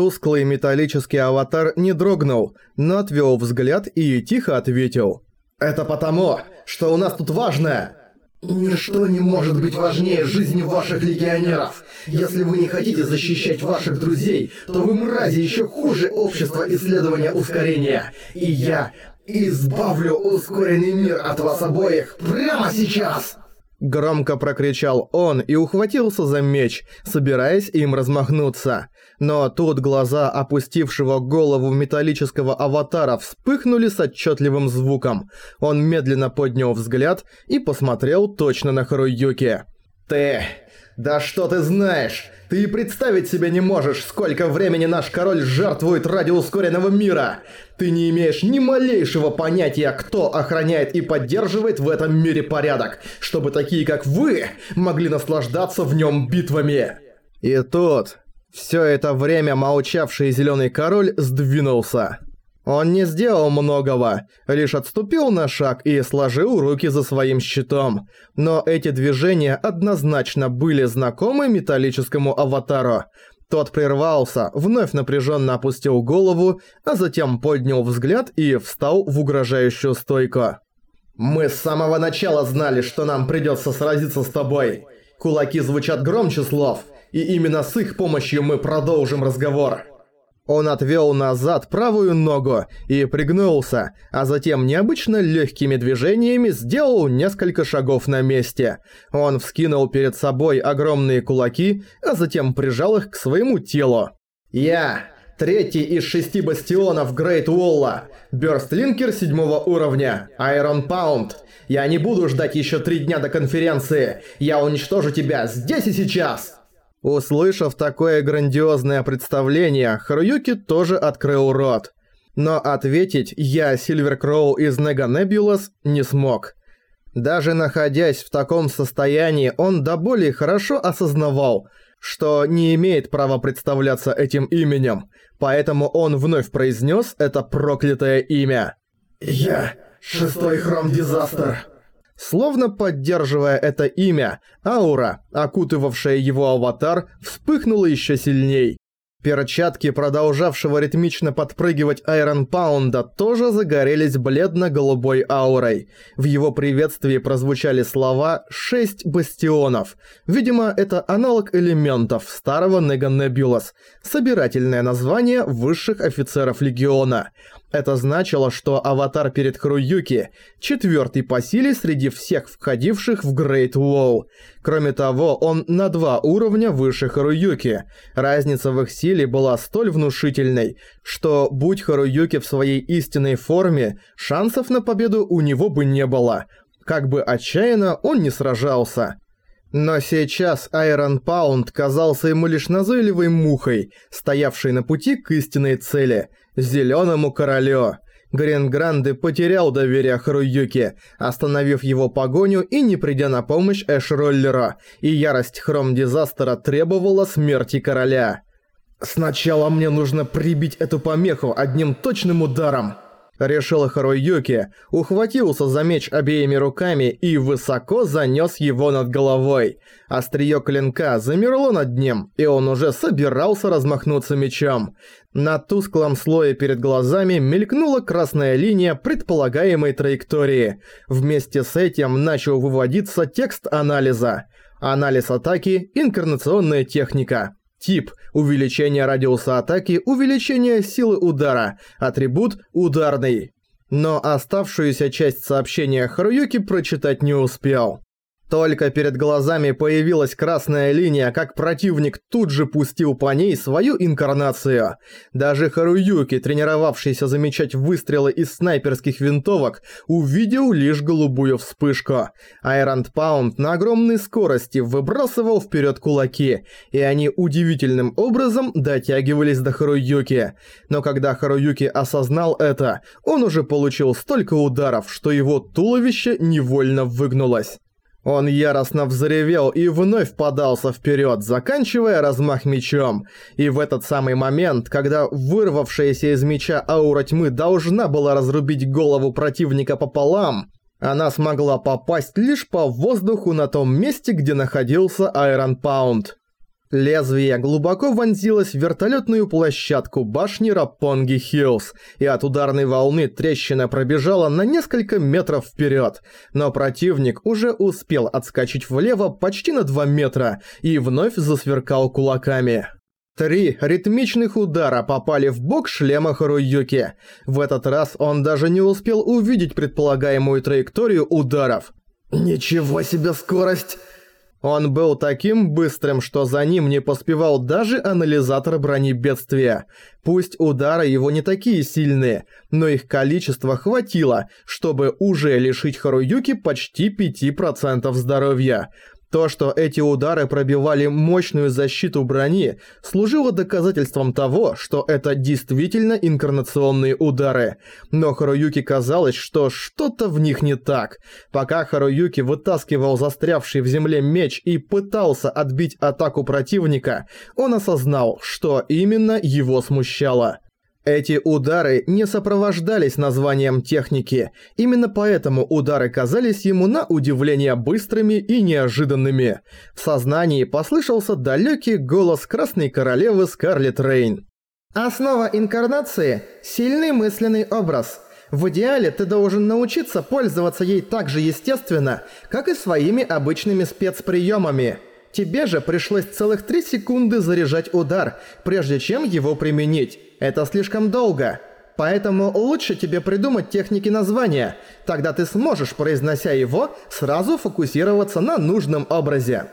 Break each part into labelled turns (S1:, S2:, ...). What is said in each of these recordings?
S1: Тусклый металлический аватар не дрогнул, но отвел взгляд и тихо ответил. «Это потому, что у нас тут важное!»
S2: «Ничто не может быть важнее жизни ваших легионеров. Если вы не хотите защищать ваших друзей, то вы мрази еще хуже общества исследования ускорения. И я избавлю ускоренный мир от вас обоих прямо сейчас!»
S1: Громко прокричал он и ухватился за меч, собираясь им размахнуться. Но тут глаза опустившего голову металлического аватара вспыхнули с отчетливым звуком. Он медленно поднял взгляд и посмотрел точно на Харуюки.
S2: «Ты... Да что ты знаешь? Ты и представить себе не можешь, сколько времени наш король жертвует ради ускоренного мира. Ты не имеешь ни малейшего понятия, кто охраняет и поддерживает в этом мире порядок, чтобы такие, как вы, могли наслаждаться в нем битвами.
S1: И тут, все это время молчавший Зеленый Король сдвинулся. Он не сделал многого, лишь отступил на шаг и сложил руки за своим щитом. Но эти движения однозначно были знакомы металлическому аватару. Тот прервался, вновь напряженно опустил голову, а затем поднял взгляд и встал в угрожающую стойку.
S2: «Мы с самого начала знали, что нам придется сразиться с тобой. Кулаки звучат громче слов, и именно с их помощью мы продолжим разговор».
S1: Он отвел назад правую ногу и пригнулся, а затем необычно легкими движениями сделал несколько шагов на месте. Он вскинул перед собой огромные кулаки, а затем прижал их к своему телу.
S2: «Я, третий из шести бастионов Грейт Уолла, Бёрстлинкер седьмого уровня, Айрон Паунд. Я не буду ждать еще три дня до конференции. Я уничтожу тебя здесь и сейчас!»
S1: Услышав такое грандиозное представление, Харуюки тоже открыл рот. Но ответить «Я Сильвер Кроу из Нега Небулас» не смог. Даже находясь в таком состоянии, он до более хорошо осознавал, что не имеет права представляться этим именем, поэтому он вновь произнес это проклятое имя.
S2: «Я, шестой Хром Дизастер».
S1: Словно поддерживая это имя, аура, окутывавшая его аватар, вспыхнула еще сильней. Перчатки, продолжавшего ритмично подпрыгивать Айрон Паунда, тоже загорелись бледно-голубой аурой. В его приветствии прозвучали слова «шесть бастионов». Видимо, это аналог элементов старого Нега Небулас, собирательное название высших офицеров Легиона. Это значило, что аватар перед Хруюки – четвертый по силе среди всех входивших в Грейт Уолл. Кроме того, он на два уровня выше Харуюки. Разница в их силе была столь внушительной, что, будь Харуюки в своей истинной форме, шансов на победу у него бы не было. Как бы отчаянно он не сражался. Но сейчас Айрон Паунд казался ему лишь назойливой мухой, стоявшей на пути к истинной цели – Зеленому Королю. Гренгранде потерял доверие Харуюки, остановив его погоню и не придя на помощь Эш-роллера, и ярость Хром-дизастера требовала смерти короля. «Сначала мне нужно прибить эту помеху одним точным ударом», Решил Харуюки, ухватился за меч обеими руками и высоко занёс его над головой. Остриё клинка замерло над ним, и он уже собирался размахнуться мечом. На тусклом слое перед глазами мелькнула красная линия предполагаемой траектории. Вместе с этим начал выводиться текст анализа. Анализ атаки – инкарнационная техника. Тип – увеличение радиуса атаки, увеличение силы удара, атрибут – ударный. Но оставшуюся часть сообщения Харуюки прочитать не успел. Только перед глазами появилась красная линия, как противник тут же пустил по ней свою инкарнацию. Даже Харуюки, тренировавшийся замечать выстрелы из снайперских винтовок, увидел лишь голубую вспышку. Айронт Паунд на огромной скорости выбрасывал вперед кулаки, и они удивительным образом дотягивались до Харуюки. Но когда Харуюки осознал это, он уже получил столько ударов, что его туловище невольно выгнулось. Он яростно взревел и вновь подался вперед, заканчивая размах мечом. И в этот самый момент, когда вырвавшаяся из меча аура тьмы должна была разрубить голову противника пополам, она смогла попасть лишь по воздуху на том месте, где находился Айрон Паунд. Лезвие глубоко вонзилось в вертолетную площадку башни Рапонги Хиллз, и от ударной волны трещина пробежала на несколько метров вперед. Но противник уже успел отскочить влево почти на 2 метра и вновь засверкал кулаками. Три ритмичных удара попали в бок шлема Харуюки. В этот раз он даже не успел увидеть предполагаемую траекторию ударов.
S2: «Ничего себе скорость!»
S1: Он был таким быстрым, что за ним не поспевал даже анализатор брони бедствия. Пусть удары его не такие сильные, но их количество хватило, чтобы уже лишить Харуюки почти 5% здоровья. То, что эти удары пробивали мощную защиту брони, служило доказательством того, что это действительно инкарнационные удары. Но Харуюки казалось, что что-то в них не так. Пока Харуюки вытаскивал застрявший в земле меч и пытался отбить атаку противника, он осознал, что именно его смущало. Эти удары не сопровождались названием техники, именно поэтому удары казались ему на удивление быстрыми и неожиданными. В сознании послышался далекий голос Красной Королевы Скарлетт Рейн.
S3: «Основа инкарнации – сильный мысленный образ. В идеале ты должен научиться пользоваться ей так же естественно, как и своими обычными спецприемами». Тебе же пришлось целых 3 секунды заряжать удар, прежде чем его применить. Это слишком долго. Поэтому лучше тебе придумать техники названия. Тогда ты сможешь, произнося его, сразу фокусироваться на нужном образе.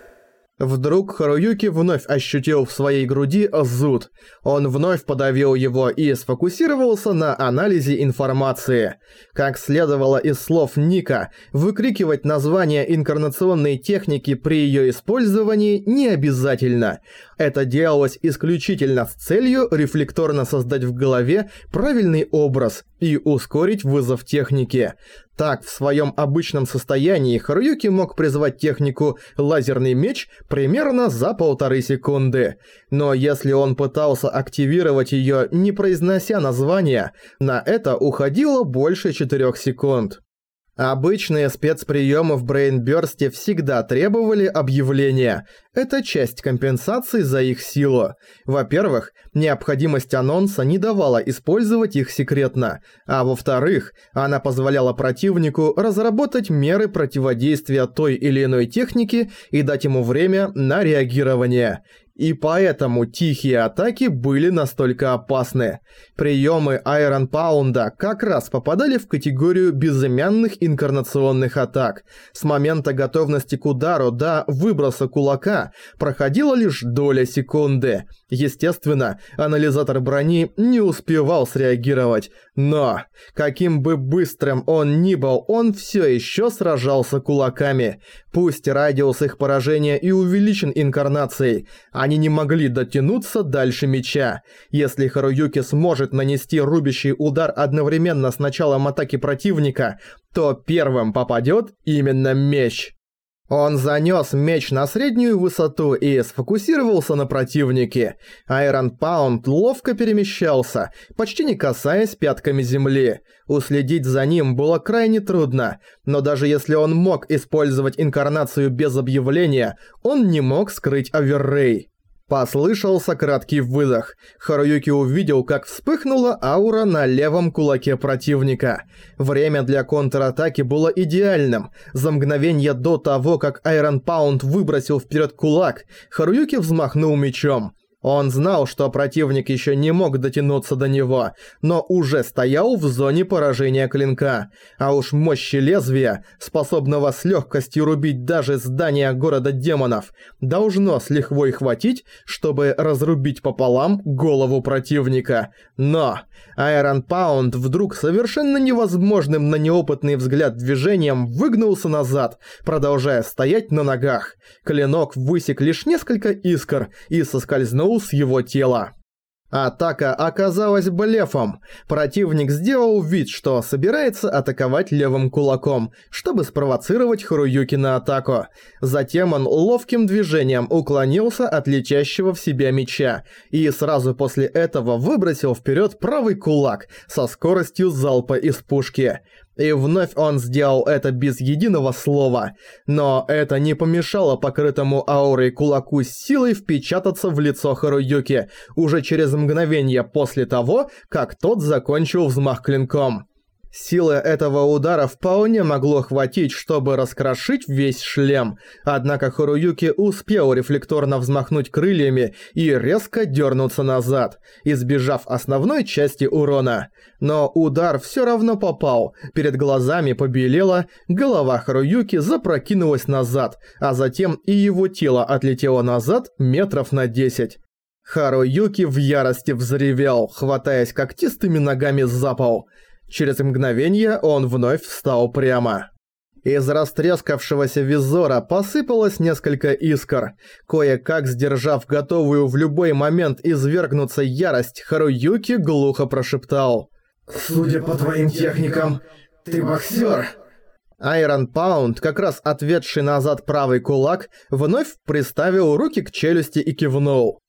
S1: Вдруг Харуюки вновь ощутил в своей груди зуд. Он вновь подавил его и сфокусировался на анализе информации. Как следовало из слов Ника, выкрикивать название инкарнационной техники при ее использовании не обязательно. Это делалось исключительно с целью рефлекторно создать в голове правильный образ и ускорить вызов техники. Так, в своем обычном состоянии Харуюки мог призвать технику «лазерный меч» примерно за полторы секунды. Но если он пытался активировать ее, не произнося названия, на это уходило больше 4 секунд. Обычные спецприемы в Брейнбёрсте всегда требовали объявления. Это часть компенсации за их силу. Во-первых, необходимость анонса не давала использовать их секретно, а во-вторых, она позволяла противнику разработать меры противодействия той или иной технике и дать ему время на реагирование. И поэтому тихие атаки были настолько опасны. Приемы Айрон Паунда как раз попадали в категорию безымянных инкарнационных атак. С момента готовности к удару до выброса кулака проходила лишь доля секунды. Естественно, анализатор брони не успевал среагировать, но каким бы быстрым он ни был, он все еще сражался кулаками. Пусть радиус их поражения и увеличен инкарнацией, они не могли дотянуться дальше меча. Если Харуюки сможет нанести рубящий удар одновременно с началом атаки противника, то первым попадет именно меч. Он занёс меч на среднюю высоту и сфокусировался на противнике. Айрон Паунд ловко перемещался, почти не касаясь пятками земли. Уследить за ним было крайне трудно, но даже если он мог использовать инкарнацию без объявления, он не мог скрыть Аверрей. Послышался краткий выдох. Харуюки увидел, как вспыхнула аура на левом кулаке противника. Время для контратаки было идеальным. За мгновение до того, как Айрон Паунд выбросил вперед кулак, Харуюки взмахнул мечом. Он знал, что противник еще не мог дотянуться до него, но уже стоял в зоне поражения клинка. А уж мощи лезвия, способного с легкостью рубить даже здания города демонов, должно с лихвой хватить, чтобы разрубить пополам голову противника. Но Айрон Паунд вдруг совершенно невозможным на неопытный взгляд движением выгнулся назад, продолжая стоять на ногах. Клинок высек лишь несколько искр и соскользнул стряхнул с его тела. Атака оказалась блефом. Противник сделал вид, что собирается атаковать левым кулаком, чтобы спровоцировать Харуюки на атаку. Затем он ловким движением уклонился от летящего в себя меча и сразу после этого выбросил вперед правый кулак со скоростью залпа из пушки. И вновь он сделал это без единого слова, но это не помешало покрытому аурой кулаку силой впечататься в лицо Харуюки уже через мгновение после того, как тот закончил взмах клинком. Силы этого удара вполне могло хватить, чтобы раскрошить весь шлем, однако Харуюки успел рефлекторно взмахнуть крыльями и резко дернуться назад, избежав основной части урона. Но удар все равно попал, перед глазами побелело, голова Харуюки запрокинулась назад, а затем и его тело отлетело назад метров на 10. Харуюки в ярости взревел, хватаясь когтистыми ногами за пол – Через мгновение он вновь встал прямо. Из растрескавшегося визора посыпалось несколько искр. Кое-как сдержав готовую в любой момент извергнуться ярость, Харуюки глухо прошептал.
S2: «Судя по твоим техникам, ты боксер!»
S1: Айрон Паунд, как раз ответший назад правый кулак, вновь приставил руки к челюсти и кивнул.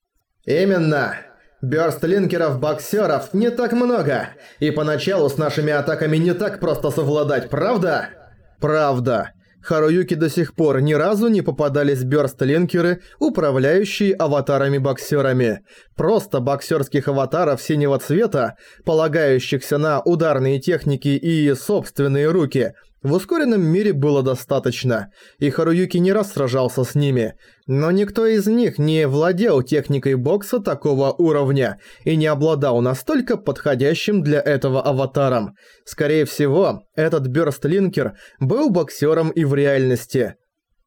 S2: «Именно! Бёрстлинкеров-боксеров не так много, и поначалу с нашими атаками не так просто совладать, правда?
S1: Правда. Харуюки до сих пор ни разу не попадались бёрстлинкеры, управляющие аватарами-боксерами. Просто боксерских аватаров синего цвета, полагающихся на ударные техники и собственные руки – в ускоренном мире было достаточно, и Харуюки не раз сражался с ними, но никто из них не владел техникой бокса такого уровня и не обладал настолько подходящим для этого аватаром. Скорее всего, этот Бёрстлинкер был боксером и в реальности.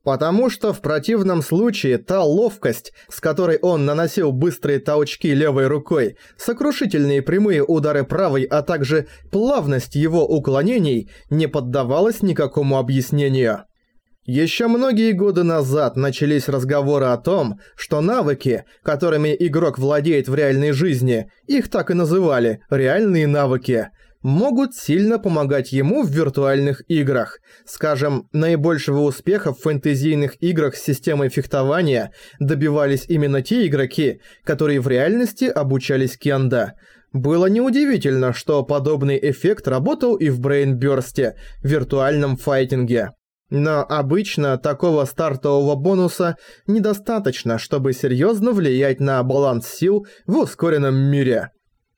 S1: Потому что в противном случае та ловкость, с которой он наносил быстрые толчки левой рукой, сокрушительные прямые удары правой, а также плавность его уклонений не поддавалась никакому объяснению. Еще многие годы назад начались разговоры о том, что навыки, которыми игрок владеет в реальной жизни, их так и называли «реальные навыки», могут сильно помогать ему в виртуальных играх. Скажем, наибольшего успеха в фэнтезийных играх с системой фехтования добивались именно те игроки, которые в реальности обучались кенда. Было неудивительно, что подобный эффект работал и в Брейнбёрсте, виртуальном файтинге. Но обычно такого стартового бонуса недостаточно, чтобы серьезно влиять на баланс сил в ускоренном мире.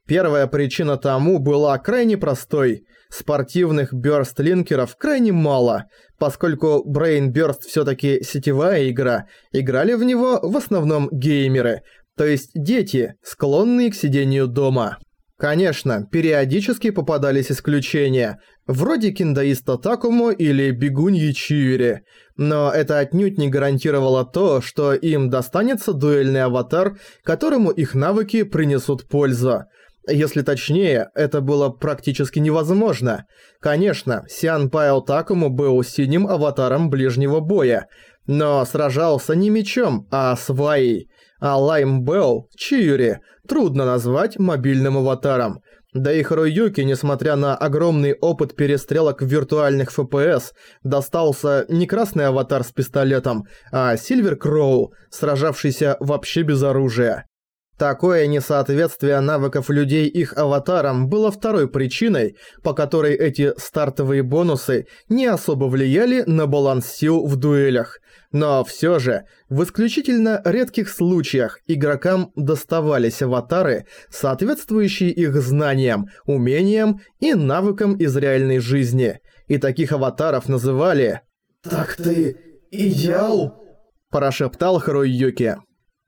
S1: Первая причина тому была крайне простой. Спортивных бёрстлинкеров крайне мало, поскольку Brain Burst всё-таки сетевая игра, играли в него в основном геймеры, то есть дети, склонные к сидению дома. Конечно, периодически попадались исключения, вроде киндаиста Такумо или бегуньи Чиури, но это отнюдь не гарантировало то, что им достанется дуэльный аватар, которому их навыки принесут пользу. Если точнее, это было практически невозможно. Конечно, Сиан Пайл Такому был синим аватаром ближнего боя, но сражался не мечом, а сваей. А Лайм Белл, Чиюри, трудно назвать мобильным аватаром. Да и Харуюки, несмотря на огромный опыт перестрелок в виртуальных ФПС, достался не красный аватар с пистолетом, а Сильвер Кроу, сражавшийся вообще без оружия. Такое несоответствие навыков людей их аватарам было второй причиной, по которой эти стартовые бонусы не особо влияли на баланс сил в дуэлях. Но все же, в исключительно редких случаях игрокам доставались аватары, соответствующие их знаниям, умениям и навыкам из реальной жизни. И таких аватаров называли...
S2: «Так ты идеал?»
S1: – прошептал Харуюки.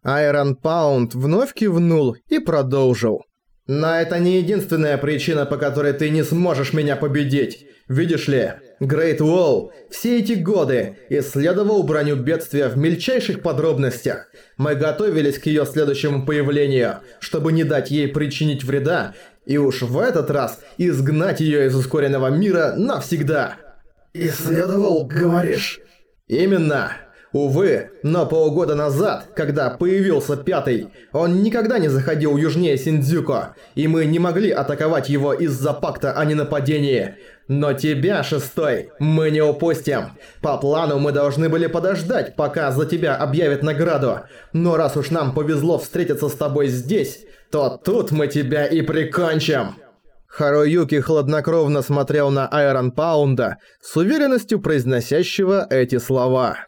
S1: Айрон Паунд вновь кивнул и продолжил.
S2: «Но это не единственная причина, по которой ты не сможешь меня победить. Видишь ли, Грейт Уолл все эти годы исследовал броню бедствия в мельчайших подробностях. Мы готовились к её следующему появлению, чтобы не дать ей причинить вреда, и уж в этот раз изгнать её из ускоренного мира навсегда».
S3: «Исследовал, говоришь?»
S2: «Именно». Увы, но полгода назад, когда появился пятый, он никогда не заходил южнее Синдзюко, и мы не могли атаковать его из-за пакта о ненападении. Но тебя, шестой, мы не упустим. По плану мы должны были подождать, пока за тебя объявят награду. Но раз уж нам повезло встретиться с тобой здесь, то тут мы тебя и прикончим.
S1: Харуюки хладнокровно смотрел на Айрон Паунда с уверенностью произносящего эти слова.